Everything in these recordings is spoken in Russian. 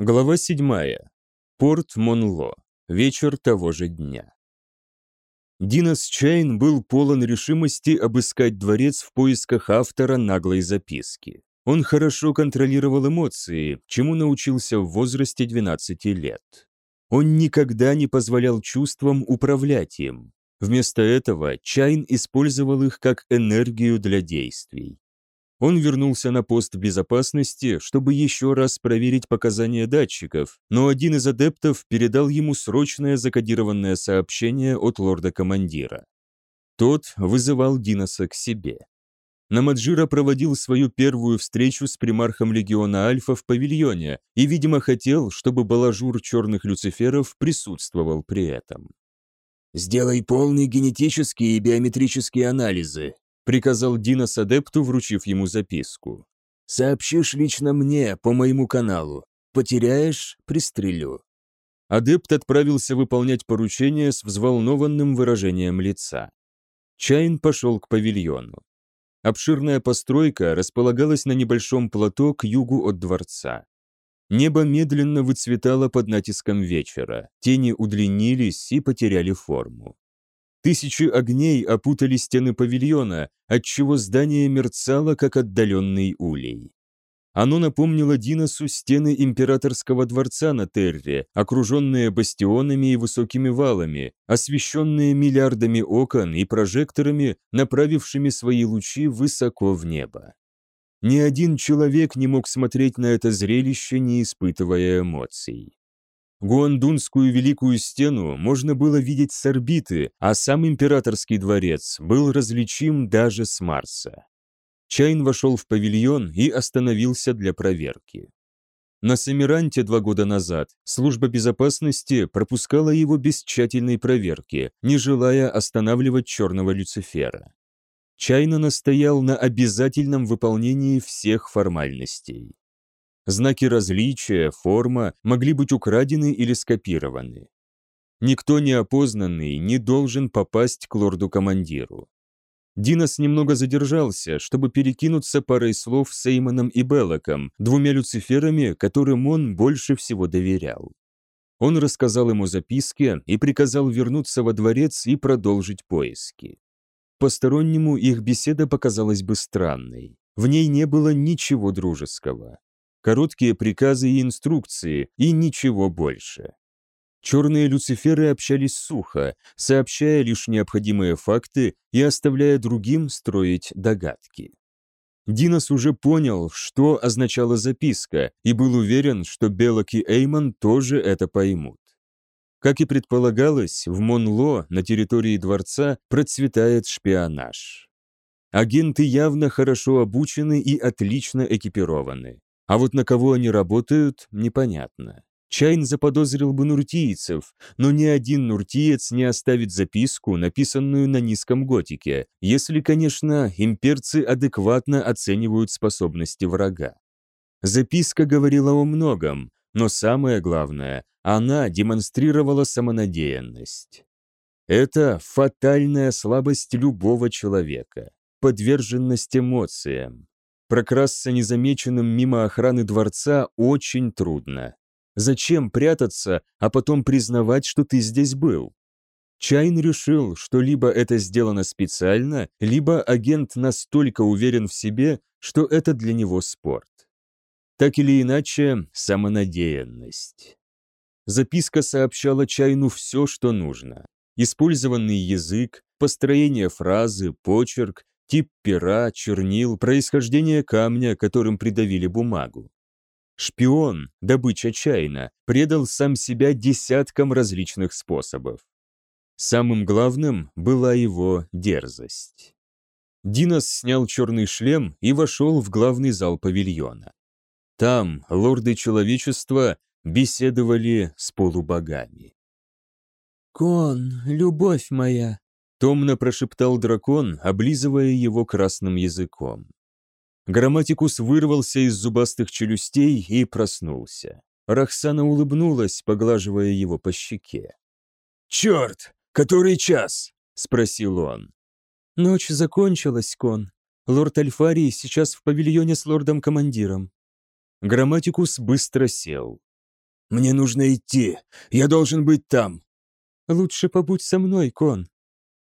Глава 7. Порт Монло. Вечер того же дня. Динас Чайн был полон решимости обыскать дворец в поисках автора наглой записки. Он хорошо контролировал эмоции, чему научился в возрасте 12 лет. Он никогда не позволял чувствам управлять им. Вместо этого Чайн использовал их как энергию для действий. Он вернулся на пост безопасности, чтобы еще раз проверить показания датчиков, но один из адептов передал ему срочное закодированное сообщение от лорда-командира. Тот вызывал Диноса к себе. Намаджира проводил свою первую встречу с примархом легиона Альфа в павильоне и, видимо, хотел, чтобы балажур черных люциферов присутствовал при этом. «Сделай полные генетические и биометрические анализы приказал Динос адепту, вручив ему записку. «Сообщишь лично мне по моему каналу. Потеряешь – пристрелю». Адепт отправился выполнять поручение с взволнованным выражением лица. Чайн пошел к павильону. Обширная постройка располагалась на небольшом плато к югу от дворца. Небо медленно выцветало под натиском вечера, тени удлинились и потеряли форму. Тысячи огней опутали стены павильона, отчего здание мерцало, как отдаленный улей. Оно напомнило Диносу стены императорского дворца на Терре, окруженные бастионами и высокими валами, освещенные миллиардами окон и прожекторами, направившими свои лучи высоко в небо. Ни один человек не мог смотреть на это зрелище, не испытывая эмоций. Гуандунскую Великую Стену можно было видеть с орбиты, а сам императорский дворец был различим даже с Марса. Чайн вошел в павильон и остановился для проверки. На Самиранте два года назад служба безопасности пропускала его без тщательной проверки, не желая останавливать черного Люцифера. Чайна настоял на обязательном выполнении всех формальностей. Знаки различия, форма могли быть украдены или скопированы. Никто неопознанный не должен попасть к лорду-командиру. Динос немного задержался, чтобы перекинуться парой слов с Эймоном и Беллоком, двумя люциферами, которым он больше всего доверял. Он рассказал ему записки и приказал вернуться во дворец и продолжить поиски. Постороннему их беседа показалась бы странной. В ней не было ничего дружеского короткие приказы и инструкции, и ничего больше. Черные люциферы общались сухо, сообщая лишь необходимые факты и оставляя другим строить догадки. Динос уже понял, что означала записка, и был уверен, что Белок и Эймон тоже это поймут. Как и предполагалось, в Монло, на территории дворца, процветает шпионаж. Агенты явно хорошо обучены и отлично экипированы. А вот на кого они работают, непонятно. Чайн заподозрил бы нуртийцев, но ни один нуртиец не оставит записку, написанную на низком готике, если, конечно, имперцы адекватно оценивают способности врага. Записка говорила о многом, но самое главное, она демонстрировала самонадеянность. Это фатальная слабость любого человека, подверженность эмоциям. Прокрасться незамеченным мимо охраны дворца очень трудно. Зачем прятаться, а потом признавать, что ты здесь был? Чайн решил, что либо это сделано специально, либо агент настолько уверен в себе, что это для него спорт. Так или иначе, самонадеянность. Записка сообщала Чайну все, что нужно. Использованный язык, построение фразы, почерк, тип пера, чернил, происхождение камня, которым придавили бумагу. Шпион, добыча чайна, предал сам себя десяткам различных способов. Самым главным была его дерзость. Динос снял черный шлем и вошел в главный зал павильона. Там лорды человечества беседовали с полубогами. «Кон, любовь моя, Томно прошептал дракон, облизывая его красным языком. Грамматикус вырвался из зубастых челюстей и проснулся. Рахсана улыбнулась, поглаживая его по щеке. «Черт! Который час?» — спросил он. «Ночь закончилась, Кон. Лорд Альфарий сейчас в павильоне с лордом-командиром». Грамматикус быстро сел. Мне нужно идти. Я должен быть там. Лучше побудь со мной, Кон.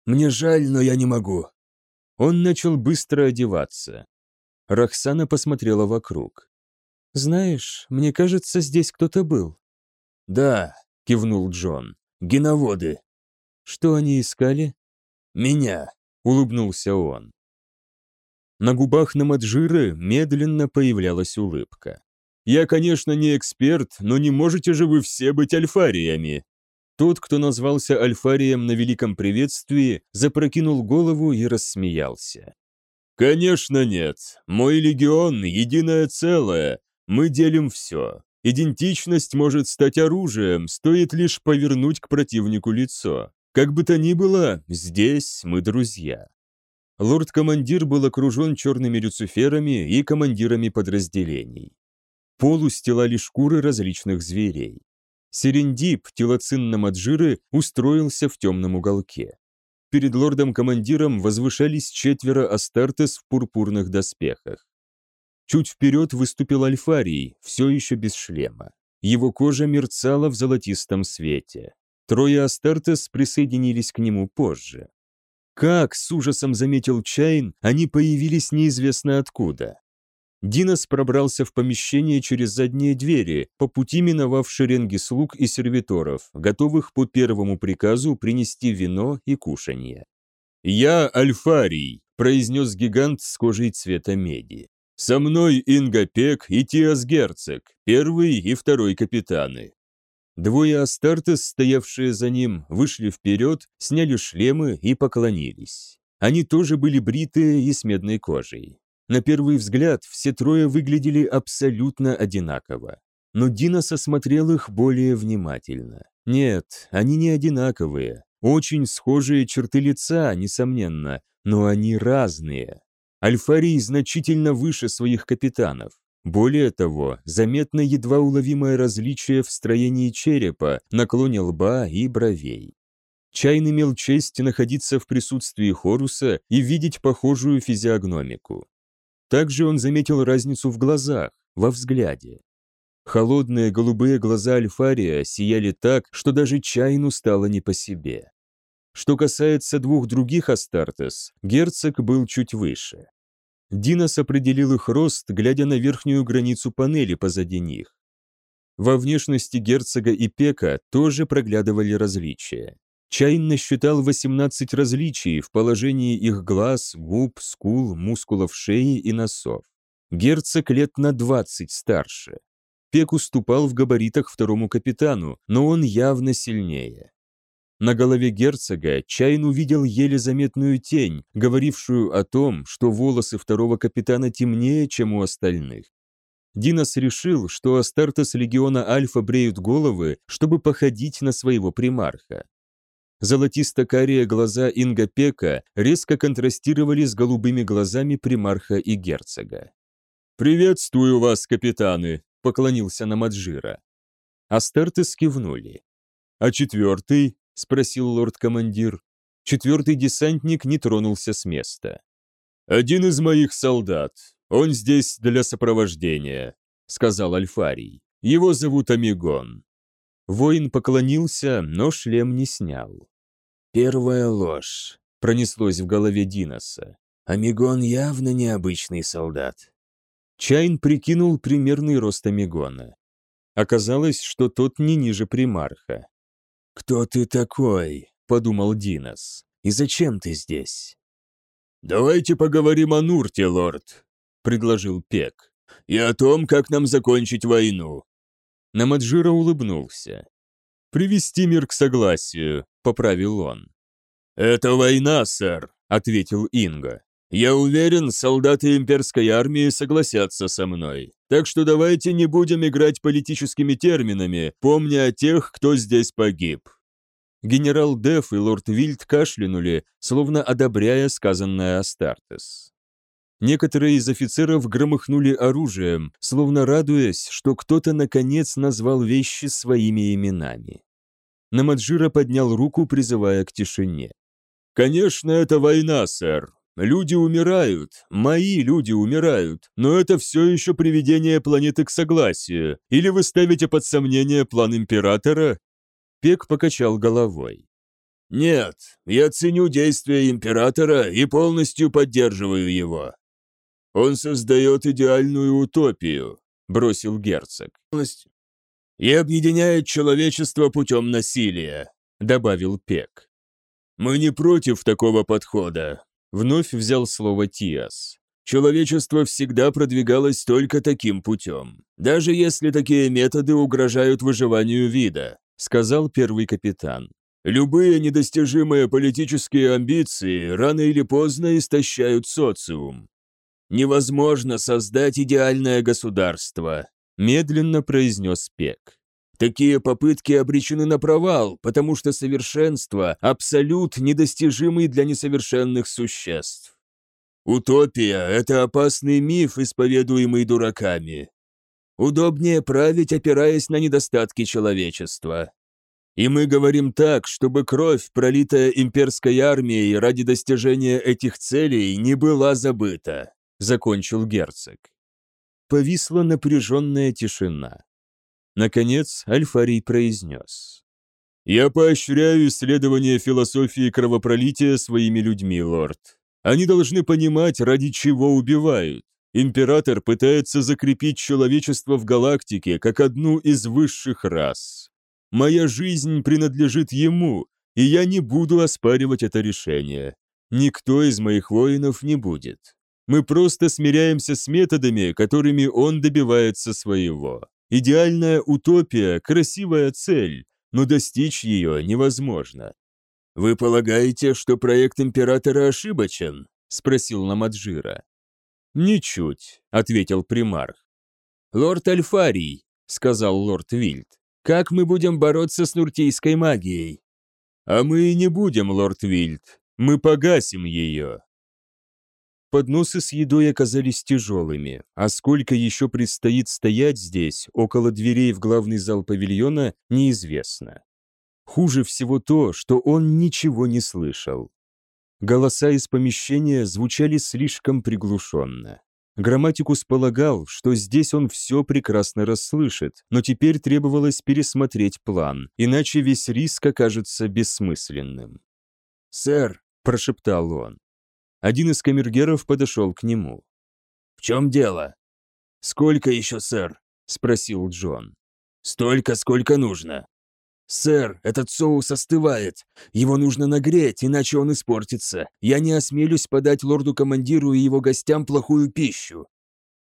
Мне жаль, но я не могу. Он начал быстро одеваться. Рахсана посмотрела вокруг. «Знаешь, мне кажется, здесь кто-то был». «Да», — кивнул Джон, — «геноводы». «Что они искали?» «Меня», — улыбнулся он. На губах Намаджиры медленно появлялась улыбка. «Я, конечно, не эксперт, но не можете же вы все быть альфариями!» Тот, кто назвался альфарием на великом приветствии, запрокинул голову и рассмеялся. «Конечно нет. Мой легион — единое целое. Мы делим все. Идентичность может стать оружием, стоит лишь повернуть к противнику лицо. Как бы то ни было, здесь мы друзья. Лорд-командир был окружен черными люциферами и командирами подразделений. Пол устилали шкуры различных зверей. Серендип, телоцин Намаджиры, устроился в темном уголке. Перед лордом-командиром возвышались четверо Астартес в пурпурных доспехах. Чуть вперед выступил Альфарий, все еще без шлема. Его кожа мерцала в золотистом свете. Трое Астартес присоединились к нему позже. Как, с ужасом заметил Чайн, они появились неизвестно откуда. Динос пробрался в помещение через задние двери, по пути миновав шеренги слуг и сервиторов, готовых по первому приказу принести вино и кушанье. «Я Альфарий», — произнес гигант с кожей цвета меди. «Со мной Инга Пек и Тиас Герцог, первый и второй капитаны. Двое Астартес, стоявшие за ним, вышли вперед, сняли шлемы и поклонились. Они тоже были бритые и с медной кожей. На первый взгляд все трое выглядели абсолютно одинаково. Но Динос осмотрел их более внимательно. Нет, они не одинаковые. Очень схожие черты лица, несомненно, но они разные. Альфарий значительно выше своих капитанов. Более того, заметно едва уловимое различие в строении черепа, наклоне лба и бровей. Чайн имел честь находиться в присутствии Хоруса и видеть похожую физиогномику. Также он заметил разницу в глазах, во взгляде. Холодные голубые глаза Альфария сияли так, что даже Чайну стало не по себе. Что касается двух других Астартес, герцог был чуть выше. Динос определил их рост, глядя на верхнюю границу панели позади них. Во внешности герцога и пека тоже проглядывали различия. Чайн насчитал 18 различий в положении их глаз, губ, скул, мускулов шеи и носов. Герцог лет на 20 старше. Пек уступал в габаритах второму капитану, но он явно сильнее. На голове герцога Чайн увидел еле заметную тень, говорившую о том, что волосы второго капитана темнее, чем у остальных. Динос решил, что Астартес легиона Альфа бреют головы, чтобы походить на своего примарха. Золотисто-карие глаза Инга Пека резко контрастировали с голубыми глазами примарха и герцога. «Приветствую вас, капитаны!» — поклонился Намаджира. Астартес кивнули. «А четвертый?» — спросил лорд-командир. Четвертый десантник не тронулся с места. «Один из моих солдат. Он здесь для сопровождения», — сказал Альфарий. «Его зовут Амигон». Воин поклонился, но шлем не снял. «Первая ложь», — пронеслось в голове Диноса. «Амигон явно необычный солдат». Чайн прикинул примерный рост Амигона. Оказалось, что тот не ниже примарха. «Кто ты такой?» — подумал Динос. «И зачем ты здесь?» «Давайте поговорим о Нурте, лорд», — предложил Пек, «и о том, как нам закончить войну». Намаджира улыбнулся. «Привести мир к согласию», — поправил он. «Это война, сэр», — ответил Инга. «Я уверен, солдаты имперской армии согласятся со мной. Так что давайте не будем играть политическими терминами, помня о тех, кто здесь погиб». Генерал Деф и лорд Вильд кашлянули, словно одобряя сказанное Астартес. Некоторые из офицеров громыхнули оружием, словно радуясь, что кто-то наконец назвал вещи своими именами. Намаджира поднял руку, призывая к тишине. «Конечно, это война, сэр. люди умирают, мои люди умирают, но это все еще приведение планеты к согласию. Или вы ставите под сомнение план Императора?» Пек покачал головой. «Нет, я ценю действия Императора и полностью поддерживаю его. Он создает идеальную утопию», — бросил герцог. «И объединяет человечество путем насилия», — добавил Пек. «Мы не против такого подхода», — вновь взял слово Тиас. «Человечество всегда продвигалось только таким путем, даже если такие методы угрожают выживанию вида», — сказал первый капитан. «Любые недостижимые политические амбиции рано или поздно истощают социум. Невозможно создать идеальное государство», — медленно произнес Пек. Такие попытки обречены на провал, потому что совершенство – абсолют, недостижимый для несовершенных существ. Утопия – это опасный миф, исповедуемый дураками. Удобнее править, опираясь на недостатки человечества. И мы говорим так, чтобы кровь, пролитая имперской армией ради достижения этих целей, не была забыта», – закончил герцог. Повисла напряженная тишина. Наконец Альфарий произнес. «Я поощряю исследование философии кровопролития своими людьми, лорд. Они должны понимать, ради чего убивают. Император пытается закрепить человечество в галактике как одну из высших рас. Моя жизнь принадлежит ему, и я не буду оспаривать это решение. Никто из моих воинов не будет. Мы просто смиряемся с методами, которыми он добивается своего. Идеальная утопия – красивая цель, но достичь ее невозможно. «Вы полагаете, что проект императора ошибочен?» – спросил Намаджира. «Ничуть», – ответил примарх. «Лорд Альфарий», – сказал лорд Вильд, – «как мы будем бороться с нуртийской магией?» «А мы и не будем, лорд Вильд, мы погасим ее», Подносы с едой оказались тяжелыми, а сколько еще предстоит стоять здесь, около дверей в главный зал павильона, неизвестно. Хуже всего то, что он ничего не слышал. Голоса из помещения звучали слишком приглушенно. Грамматикус полагал, что здесь он все прекрасно расслышит, но теперь требовалось пересмотреть план, иначе весь риск окажется бессмысленным. «Сэр», – прошептал он, один из камергеров подошел к нему. «В чем дело?» «Сколько еще, сэр?» – спросил Джон. «Столько, сколько нужно». «Сэр, этот соус остывает. Его нужно нагреть, иначе он испортится. Я не осмелюсь подать лорду-командиру и его гостям плохую пищу».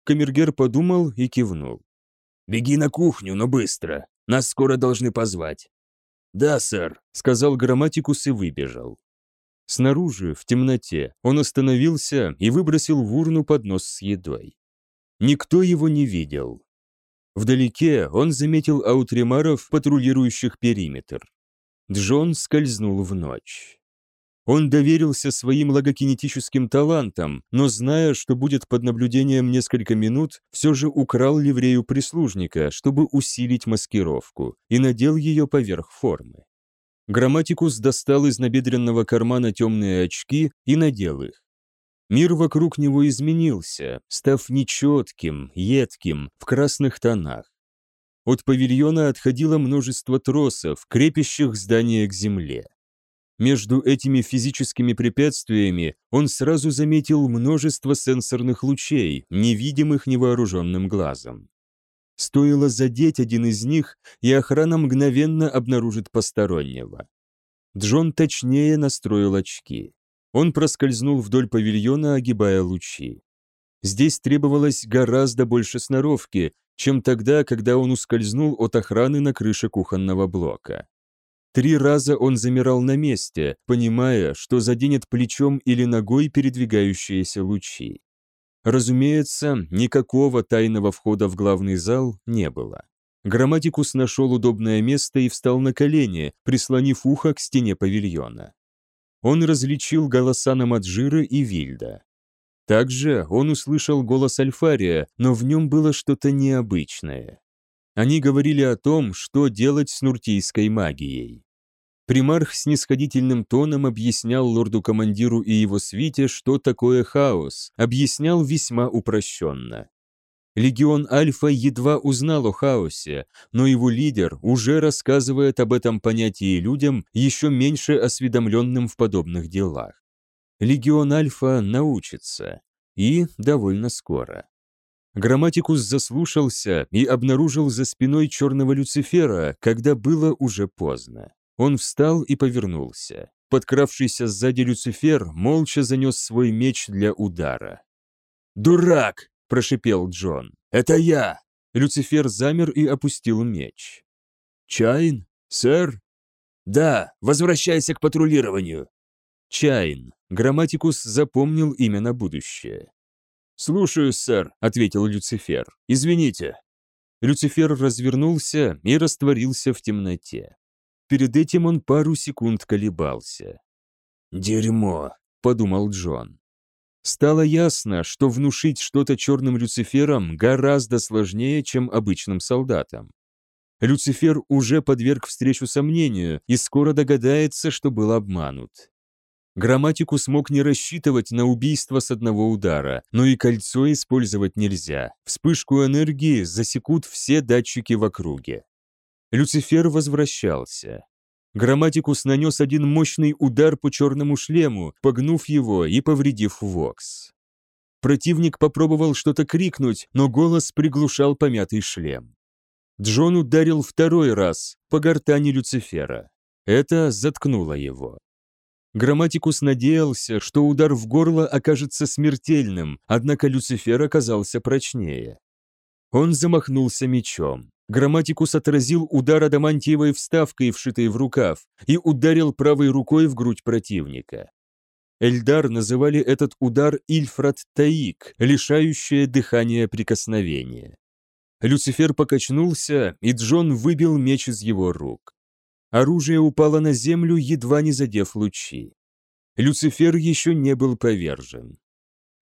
Камергер подумал и кивнул. «Беги на кухню, но быстро. Нас скоро должны позвать». «Да, сэр», — сказал грамматикус и выбежал. Снаружи, в темноте, он остановился и выбросил в урну поднос с едой. Никто его не видел. Вдалеке он заметил аутримаров, патрулирующих периметр. Джон скользнул в ночь. Он доверился своим логокинетическим талантам, но, зная, что будет под наблюдением несколько минут, все же украл ливрею прислужника, чтобы усилить маскировку, и надел ее поверх формы. Грамматикус достал из набедренного кармана темные очки и надел их. Мир вокруг него изменился, став нечетким, едким, в красных тонах. От павильона отходило множество тросов, крепящих здание к земле. Между этими физическими препятствиями он сразу заметил множество сенсорных лучей, невидимых невооруженным глазом. Стоило задеть один из них, и охрана мгновенно обнаружит постороннего. Джон точнее настроил очки. Он проскользнул вдоль павильона, огибая лучи. Здесь требовалось гораздо больше сноровки, чем тогда, когда он ускользнул от охраны на крыше кухонного блока. Три раза он замирал на месте, понимая, что заденет плечом или ногой передвигающиеся лучи. Разумеется, никакого тайного входа в главный зал не было. Грамматикус нашел удобное место и встал на колени, прислонив ухо к стене павильона. Он различил голоса Намаджира и Вильда. Также он услышал голос Альфария, но в нем было что-то необычное. Они говорили о том, что делать с нуртийской магией. Примарх снисходительным тоном объяснял лорду-командиру и его свите, что такое хаос, объяснял весьма упрощенно. Легион Альфа едва узнал о хаосе, но его лидер уже рассказывает об этом понятии людям, еще меньше осведомленным в подобных делах. Легион Альфа научится. И довольно скоро. Грамматикус заслушался и обнаружил за спиной черного Люцифера, когда было уже поздно. Он встал и повернулся. Подкравшийся сзади Люцифер молча занес свой меч для удара. «Дурак!» – прошипел Джон. «Это я!» Люцифер замер и опустил меч. «Чайн? Сэр?» «Да, возвращайся к патрулированию». Чайн. Грамматикус запомнил имя на будущее. «Слушаю, сэр», — ответил Люцифер. «Извините». Люцифер развернулся и растворился в темноте. Перед этим он пару секунд колебался. «Дерьмо», — подумал Джон. Стало ясно, что внушить что-то черным Люциферам гораздо сложнее, чем обычным солдатам. Люцифер уже подверг встречу сомнению и скоро догадается, что был обманут. Грамматику смог не рассчитывать на убийство с одного удара, но и кольцо использовать нельзя. Вспышку энергии засекут все датчики в округе. Люцифер возвращался. Грамматикус нанес один мощный удар по черному шлему, погнув его и повредив Вокс. Противник попробовал что-то крикнуть, но голос приглушал помятый шлем. Джон ударил второй раз по гортани Люцифера. Это заткнуло его. Грамматикус надеялся, что удар в горло окажется смертельным, однако Люцифер оказался прочнее. Он замахнулся мечом. Грамматикус отразил удар адамантиевой вставкой, вшитой в рукав, и ударил правой рукой в грудь противника. Эльдар называли этот удар Ильфрат Таик, лишающее дыхания прикосновения. Люцифер покачнулся, и Джон выбил меч из его рук. Оружие упало на землю, едва не задев лучи. Люцифер еще не был повержен.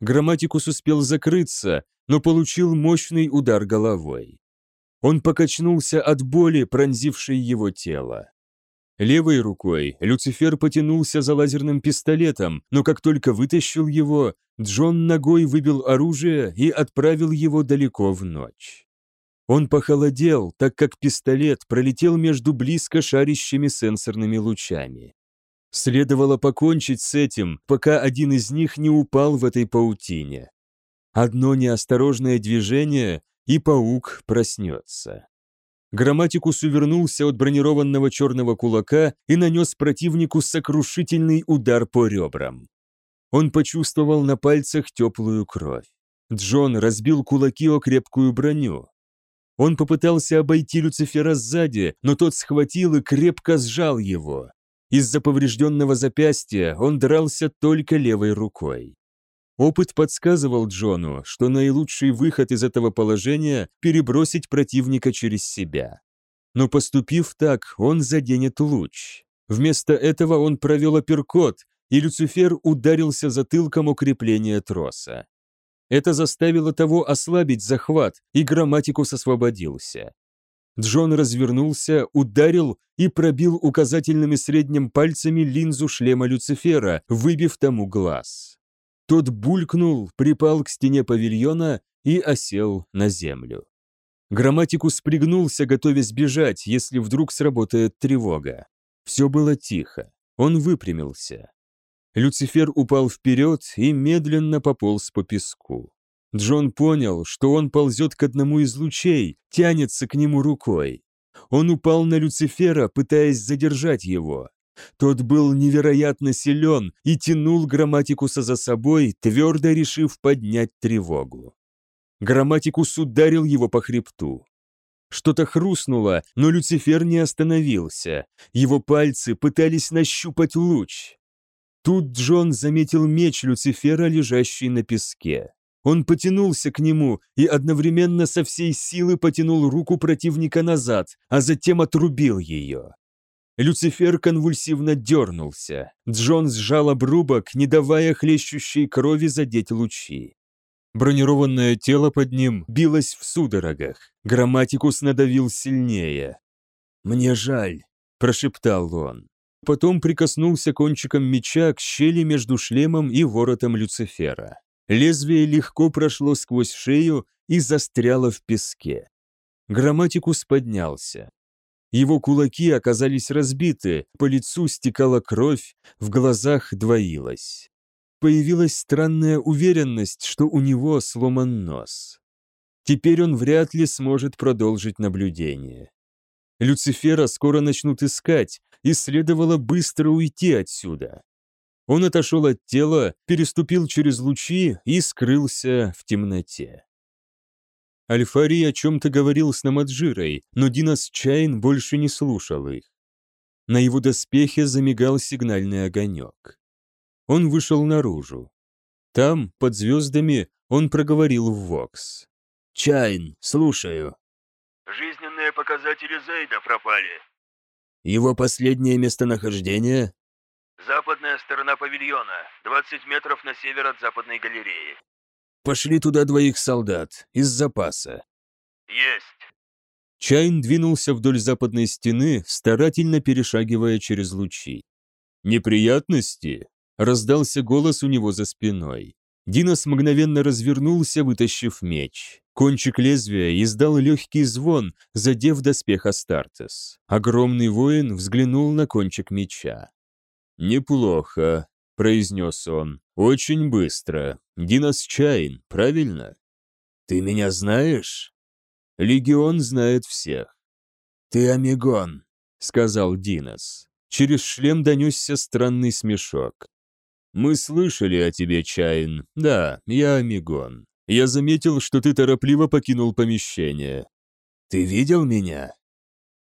Грамматикус успел закрыться, но получил мощный удар головой. Он покачнулся от боли, пронзившей его тело. Левой рукой Люцифер потянулся за лазерным пистолетом, но как только вытащил его, Джон ногой выбил оружие и отправил его далеко в ночь. Он похолодел, так как пистолет пролетел между близко шарящими сенсорными лучами. Следовало покончить с этим, пока один из них не упал в этой паутине. Одно неосторожное движение, и паук проснется. Грамматикус увернулся от бронированного черного кулака и нанес противнику сокрушительный удар по ребрам. Он почувствовал на пальцах теплую кровь. Джон разбил кулаки о крепкую броню. Он попытался обойти Люцифера сзади, но тот схватил и крепко сжал его. Из-за поврежденного запястья он дрался только левой рукой. Опыт подсказывал Джону, что наилучший выход из этого положения – перебросить противника через себя. Но поступив так, он заденет луч. Вместо этого он провел апперкот, и Люцифер ударился затылком о крепление троса. Это заставило того ослабить захват, и грамматикус освободился. Джон развернулся, ударил и пробил указательным и средним пальцами линзу шлема Люцифера, выбив тому глаз. Тот булькнул, припал к стене павильона и осел на землю. Грамматикус пригнулся, готовясь бежать, если вдруг сработает тревога. Все было тихо. Он выпрямился. Люцифер упал вперед и медленно пополз по песку. Джон понял, что он ползет к одному из лучей, тянется к нему рукой. Он упал на Люцифера, пытаясь задержать его. Тот был невероятно силен и тянул Грамматикуса за собой, твердо решив поднять тревогу. Грамматикус ударил его по хребту. Что-то хрустнуло, но Люцифер не остановился. Его пальцы пытались нащупать луч. Тут Джон заметил меч Люцифера, лежащий на песке. Он потянулся к нему и одновременно со всей силы потянул руку противника назад, а затем отрубил ее. Люцифер конвульсивно дернулся. Джон сжал обрубок, не давая хлещущей крови задеть лучи. Бронированное тело под ним билось в судорогах. Грамматикус надавил сильнее. «Мне жаль», – прошептал он. Потом прикоснулся кончиком меча к щели между шлемом и воротом Люцифера. Лезвие легко прошло сквозь шею и застряло в песке. Грамматикус поднялся. Его кулаки оказались разбиты, по лицу стекала кровь, в глазах двоилось. Появилась странная уверенность, что у него сломан нос. Теперь он вряд ли сможет продолжить наблюдение. Люцифера скоро начнут искать, и следовало быстро уйти отсюда. Он отошел от тела, переступил через лучи и скрылся в темноте. Альфарий о чем-то говорил с Намаджирой, но Динас Чайн больше не слушал их. На его доспехе замигал сигнальный огонек. Он вышел наружу. Там, под звездами, он проговорил в Вокс. «Чайн, слушаю». «Жизненные показатели Зейда пропали». «Его последнее местонахождение?» «Западная сторона павильона, 20 метров на север от западной галереи». Пошли туда двоих солдат, из запаса. Есть. Чайн двинулся вдоль западной стены, старательно перешагивая через лучи. «Неприятности?» — раздался голос у него за спиной. Динос мгновенно развернулся, вытащив меч. Кончик лезвия издал легкий звон, задев доспех Астартес. Огромный воин взглянул на кончик меча. «Неплохо», — произнес он. «Очень быстро. Динос Чайн, правильно?» «Ты меня знаешь?» «Легион знает всех». «Ты Амигон», — сказал Динос. Через шлем донесся странный смешок. «Мы слышали о тебе, Чайн. Да, я Амигон. Я заметил, что ты торопливо покинул помещение. Ты видел меня?»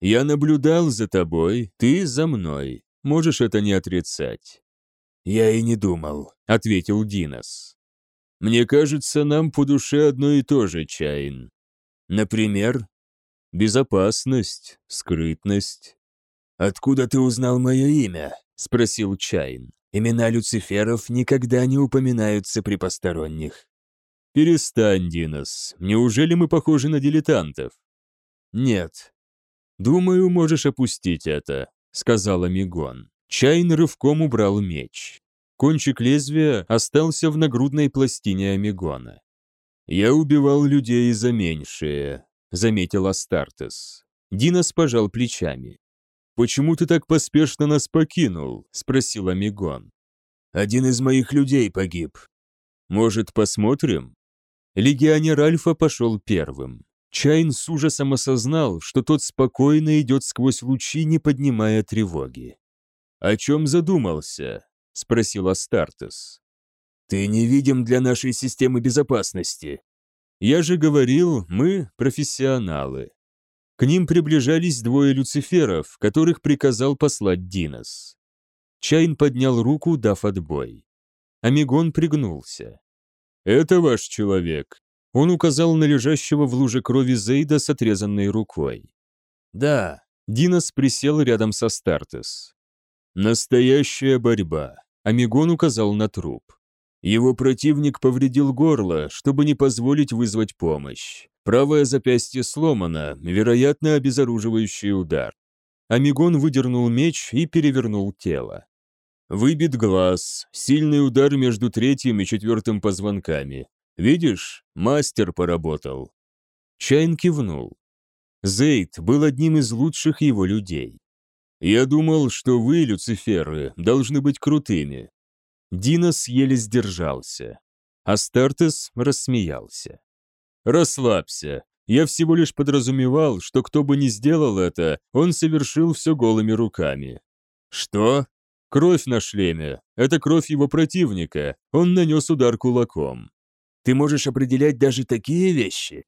«Я наблюдал за тобой, ты за мной. Можешь это не отрицать. «Я и не думал», — ответил Динос. «Мне кажется, нам по душе одно и то же, Чайн. Например?» «Безопасность, скрытность». «Откуда ты узнал мое имя?» — спросил Чайн. «Имена Люциферов никогда не упоминаются при посторонних». «Перестань, Динос. Неужели мы похожи на дилетантов?» «Нет». «Думаю, можешь опустить это», — сказала Мигон. Чайн рывком убрал меч. Кончик лезвия остался в нагрудной пластине Амигона. «Я убивал людей за меньшее», — заметил Астартес. Динос пожал плечами. «Почему ты так поспешно нас покинул?» — спросил Амигон. «Один из моих людей погиб». «Может, посмотрим?» Легионер Альфа пошел первым. Чайн с ужасом осознал, что тот спокойно идет сквозь лучи, не поднимая тревоги. «О чем задумался?» — спросил Астартес. «Ты невидим для нашей системы безопасности». «Я же говорил, мы профессионалы». К ним приближались двое люциферов, которых приказал послать Динос. Чайн поднял руку, дав отбой. Амигон пригнулся. «Это ваш человек?» Он указал на лежащего в луже крови Зейда с отрезанной рукой. «Да». Динос присел рядом со Стартес. Настоящая борьба. Амигон указал на труп. Его противник повредил горло, чтобы не позволить вызвать помощь. Правое запястье сломано, вероятно, обезоруживающий удар. Амигон выдернул меч и перевернул тело. Выбит глаз, сильный удар между третьим и четвертым позвонками. Видишь, мастер поработал. Чайн кивнул. Зейд был одним из лучших его людей. Я думал, что вы, Люциферы, должны быть крутыми». Динос еле сдержался. Астартес рассмеялся. «Расслабься. Я всего лишь подразумевал, что кто бы ни сделал это, он совершил все голыми руками». «Что?» «Кровь на шлеме. Это кровь его противника. Он нанес удар кулаком». «Ты можешь определять даже такие вещи?»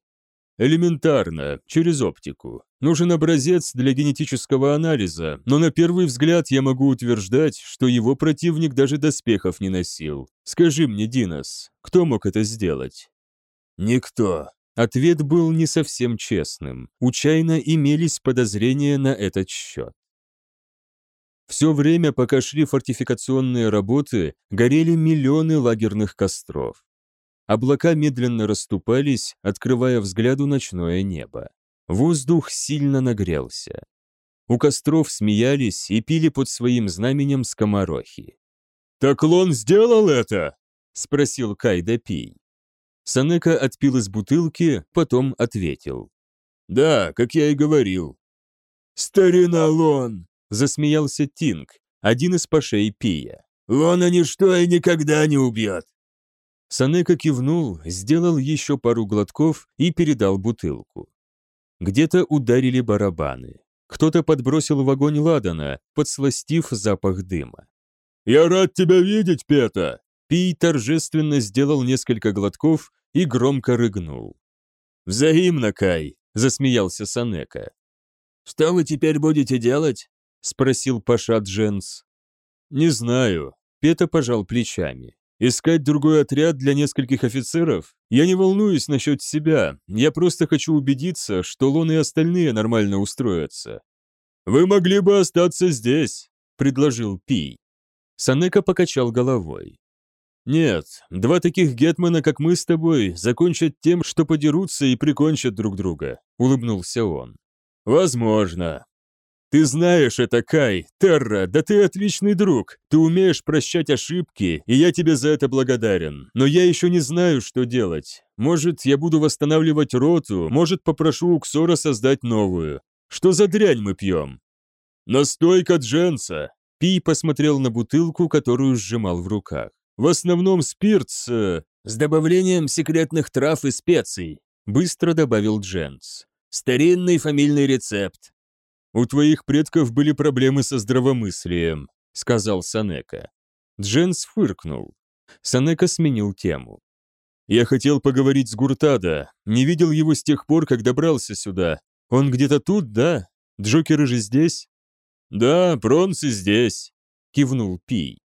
Элементарно, через оптику. Нужен образец для генетического анализа, но на первый взгляд я могу утверждать, что его противник даже доспехов не носил. Скажи мне, Динос, кто мог это сделать? Никто. Ответ был не совсем честным. У Чайна имелись подозрения на этот счет. Все время, пока шли фортификационные работы, горели миллионы лагерных костров. Облака медленно расступались, открывая взгляду ночное небо. Воздух сильно нагрелся. У костров смеялись и пили под своим знаменем скоморохи. «Так Лон сделал это?» — спросил Кайда Пий. Санека отпил из бутылки, потом ответил. «Да, как я и говорил». «Старина Лон!» — засмеялся Тинг, один из пашей Пия. «Лона ничто и никогда не убьет!» Санека кивнул, сделал еще пару глотков и передал бутылку. Где-то ударили барабаны. Кто-то подбросил в огонь ладана, подсластив запах дыма. «Я рад тебя видеть, Пета!» Пий торжественно сделал несколько глотков и громко рыгнул. «Взаимно, Кай!» — засмеялся Санека. «Что вы теперь будете делать?» — спросил Паша Дженс. «Не знаю». Пета пожал плечами. «Искать другой отряд для нескольких офицеров? Я не волнуюсь насчет себя. Я просто хочу убедиться, что Лон и остальные нормально устроятся». «Вы могли бы остаться здесь», — предложил Пий. Санека покачал головой. «Нет, два таких гетмана, как мы с тобой, закончат тем, что подерутся и прикончат друг друга», — улыбнулся он. «Возможно. Ты знаешь это, Кай, Терра, да ты отличный друг. Ты умеешь прощать ошибки, и я тебе за это благодарен. Но я еще не знаю, что делать. Может, я буду восстанавливать роту, может, попрошу у Ксора создать новую. Что за дрянь мы пьем?» «Настойка Дженса», Пи посмотрел на бутылку, которую сжимал в руках. В основном спирт с... Э, с добавлением секретных трав и специй, быстро добавил Дженс. Старинный фамильный рецепт. У твоих предков были проблемы со здравомыслием, сказал Санека. Дженс фыркнул. Санека сменил тему. Я хотел поговорить с Гуртада. Не видел его с тех пор, как добрался сюда. Он где-то тут, да? Джокеры же здесь? Да, Пронцы здесь, кивнул Пий.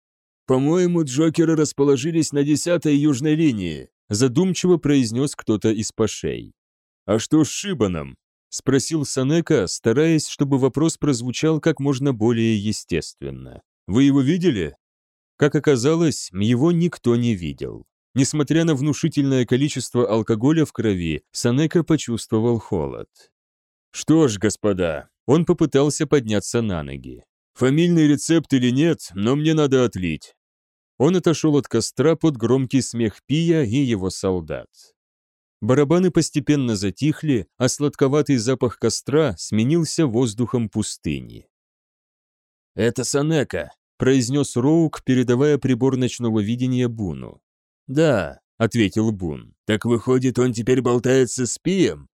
«По-моему, Джокеры расположились на десятой южной линии», задумчиво произнес кто-то из пашей. «А что с Шибаном?» Спросил Санека, стараясь, чтобы вопрос прозвучал как можно более естественно. «Вы его видели?» Как оказалось, его никто не видел. Несмотря на внушительное количество алкоголя в крови, Санека почувствовал холод. «Что ж, господа», он попытался подняться на ноги. «Фамильный рецепт или нет, но мне надо отлить. Он отошел от костра под громкий смех Пия и его солдат. Барабаны постепенно затихли, а сладковатый запах костра сменился воздухом пустыни. «Это Санека», — произнес Роук, передавая прибор ночного видения Буну. «Да», — ответил Бун. «Так выходит, он теперь болтается с Пием?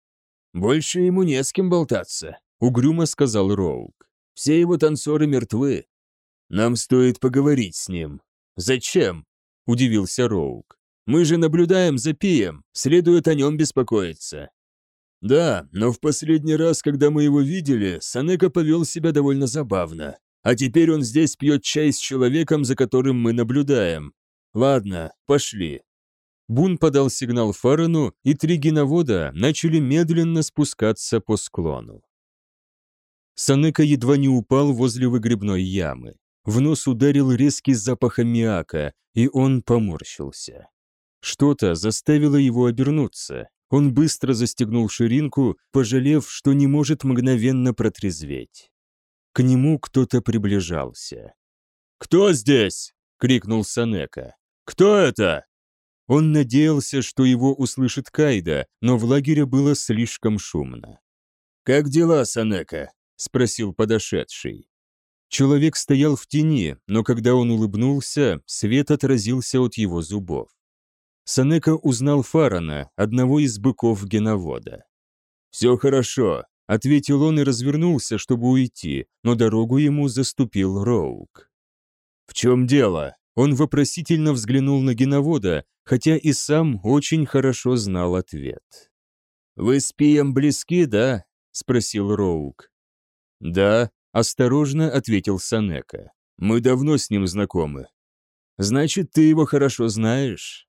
Больше ему не с кем болтаться», — угрюмо сказал Роук. «Все его танцоры мертвы. Нам стоит поговорить с ним». «Зачем?» – удивился Роук. «Мы же наблюдаем за Пием, следует о нем беспокоиться». «Да, но в последний раз, когда мы его видели, Санека повел себя довольно забавно. А теперь он здесь пьет чай с человеком, за которым мы наблюдаем. Ладно, пошли». Бун подал сигнал Фарену, и три геновода начали медленно спускаться по склону. Санека едва не упал возле выгребной ямы. В нос ударил резкий запах аммиака, и он поморщился. Что-то заставило его обернуться. Он быстро застегнул ширинку, пожалев, что не может мгновенно протрезветь. К нему кто-то приближался. «Кто здесь?» — крикнул Санека. «Кто это?» Он надеялся, что его услышит Кайда, но в лагере было слишком шумно. «Как дела, Санека?» — спросил подошедший. Человек стоял в тени, но когда он улыбнулся, свет отразился от его зубов. Санека узнал Фарана, одного из быков геновода. «Все хорошо», — ответил он и развернулся, чтобы уйти, но дорогу ему заступил Роук. «В чем дело?» Он вопросительно взглянул на геновода, хотя и сам очень хорошо знал ответ. «Вы с Пием близки, да?» — спросил Роук. «Да», Осторожно ответил Санека. Мы давно с ним знакомы. Значит, ты его хорошо знаешь?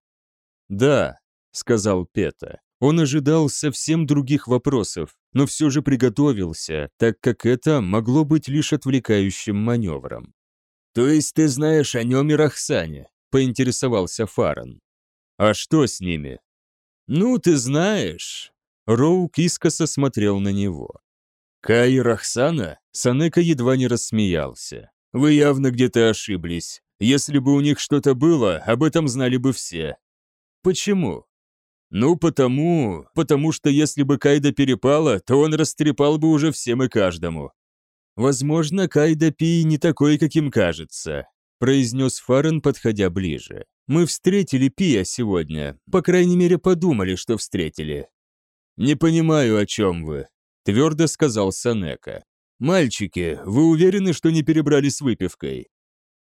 Да, сказал Пета. Он ожидал совсем других вопросов, но все же приготовился, так как это могло быть лишь отвлекающим маневром. «То есть ты знаешь о нем и Рахсане?» – поинтересовался Фаран. «А что с ними?» «Ну, ты знаешь». Роук искоса смотрел на него. Кай Рахсана? Санека едва не рассмеялся. Вы явно где-то ошиблись. Если бы у них что-то было, об этом знали бы все. Почему? Ну, потому, потому что если бы Кайда перепала, то он растрепал бы уже всем и каждому. Возможно, Кайда Пи не такой, каким кажется, произнес Фарен, подходя ближе. Мы встретили Пия сегодня, по крайней мере, подумали, что встретили. Не понимаю, о чем вы, твердо сказал Санека. «Мальчики, вы уверены, что не перебрали с выпивкой?»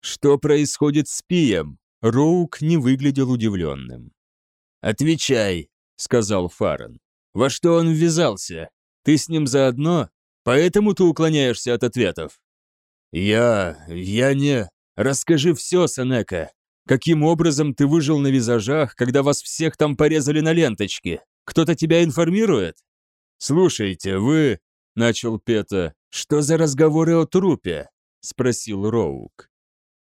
«Что происходит с Пием?» Роук не выглядел удивленным. «Отвечай», — сказал Фарен. «Во что он ввязался? Ты с ним заодно? Поэтому ты уклоняешься от ответов?» «Я... я не... Расскажи все, Санека. Каким образом ты выжил на визажах, когда вас всех там порезали на ленточке? Кто-то тебя информирует?» «Слушайте, вы...» — начал Пета. «Что за разговоры о трупе?» — спросил Роук.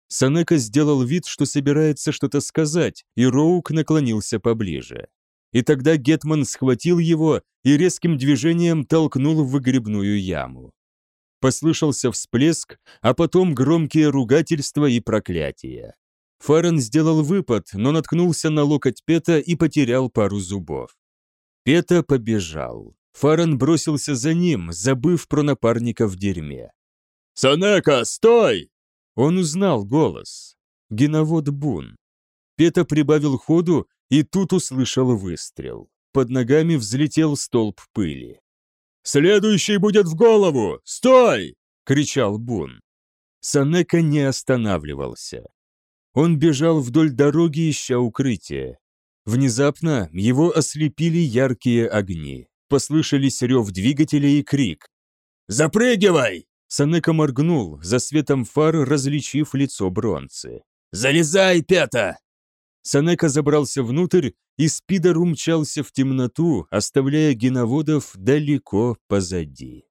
Санека сделал вид, что собирается что-то сказать, и Роук наклонился поближе. И тогда Гетман схватил его и резким движением толкнул в выгребную яму. Послышался всплеск, а потом громкие ругательства и проклятия. Фарен сделал выпад, но наткнулся на локоть Пета и потерял пару зубов. Пета побежал. Фарен бросился за ним, забыв про напарника в дерьме. «Санека, стой!» Он узнал голос. Геновод Бун. Пета прибавил ходу и тут услышал выстрел. Под ногами взлетел столб пыли. «Следующий будет в голову! Стой!» — кричал Бун. Санека не останавливался. Он бежал вдоль дороги, ища укрытие. Внезапно его ослепили яркие огни. Послышались рев двигателя и крик. «Запрыгивай!» Санека моргнул, за светом фар различив лицо бронзы. «Залезай, пята!» Санека забрался внутрь, и спидер умчался в темноту, оставляя геноводов далеко позади.